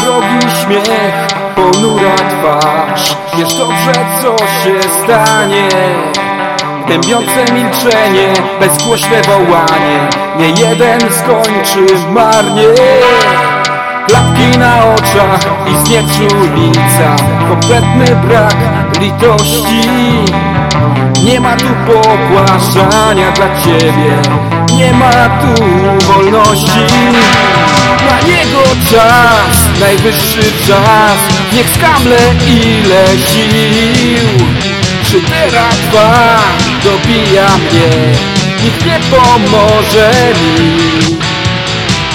Wrogi śmiech, ponura twarz. Wiesz dobrze co się stanie. Tębiące milczenie, bezgłośne wołanie. Nie jeden skończy marnie. Klapki na oczach i znieczulica. Kompletny brak litości. Nie ma tu pogłaszania dla ciebie. Nie ma tu wolności. Na niego czas, najwyższy czas. Niech skamle ile sił Szytera twa dobija mnie Nikt nie pomoże mi.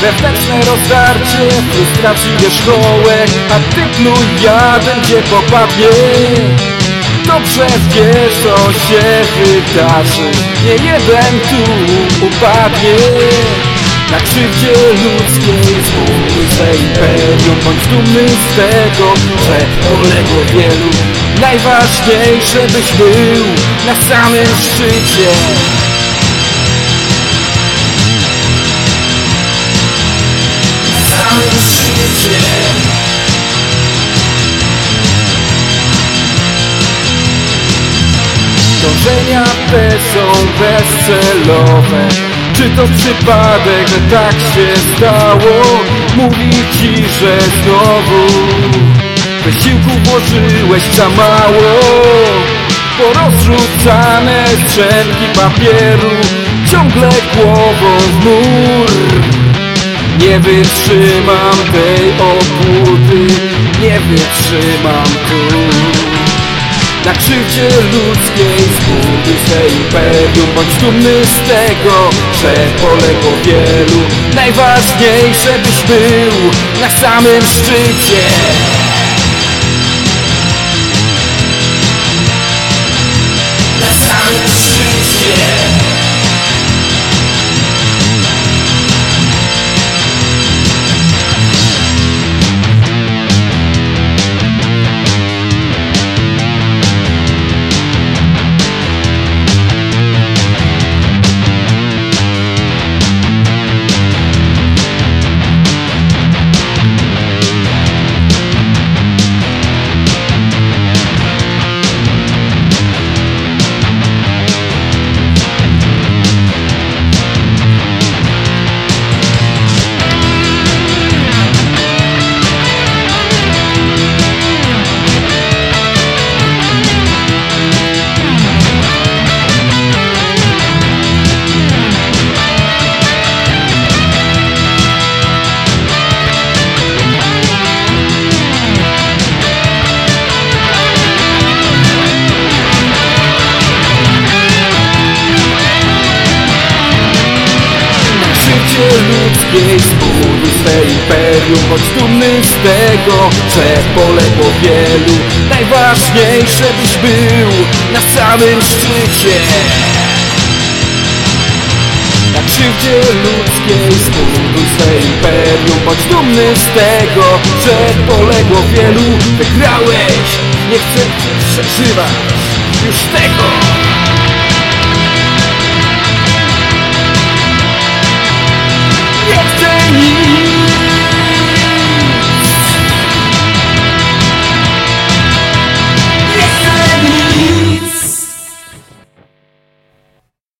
Wewnętrzne rozdarcie, frustracji wierzchołek A ty pluj jadem gdzie popadnie Dobrze wiesz co się wydarzy. Nie jeden tu upadnie. Na krzywdzie ludzkiej swe imperium Bądź dumny z tego, że poległo wielu. Najważniejsze byś był na samym szczycie samym szczycie Dążenia te są bezcelowe Czy to przypadek, że tak się stało? Mówi ci, że znowu Wysiłku włożyłeś za mało. Porozrzucane strzępki papieru Ciągle głową w mur. Nie wytrzymam tej obłudy Nie wytrzymam tu. Na krzywdzie ludzkiej zbuduj swe imperium Bądź dumny z tego, że poległo wielu. Najważniejsze byś był na samym szczycie imperium Bądź dumny z tego, że poległo wielu Najważniejsze byś był na samym szczycie. Na krzywdzie ludzkiej zbuduj swe imperium Bądź dumny z tego, że poległo wielu Wygrałeś, nie chcę przeżywać. Już tego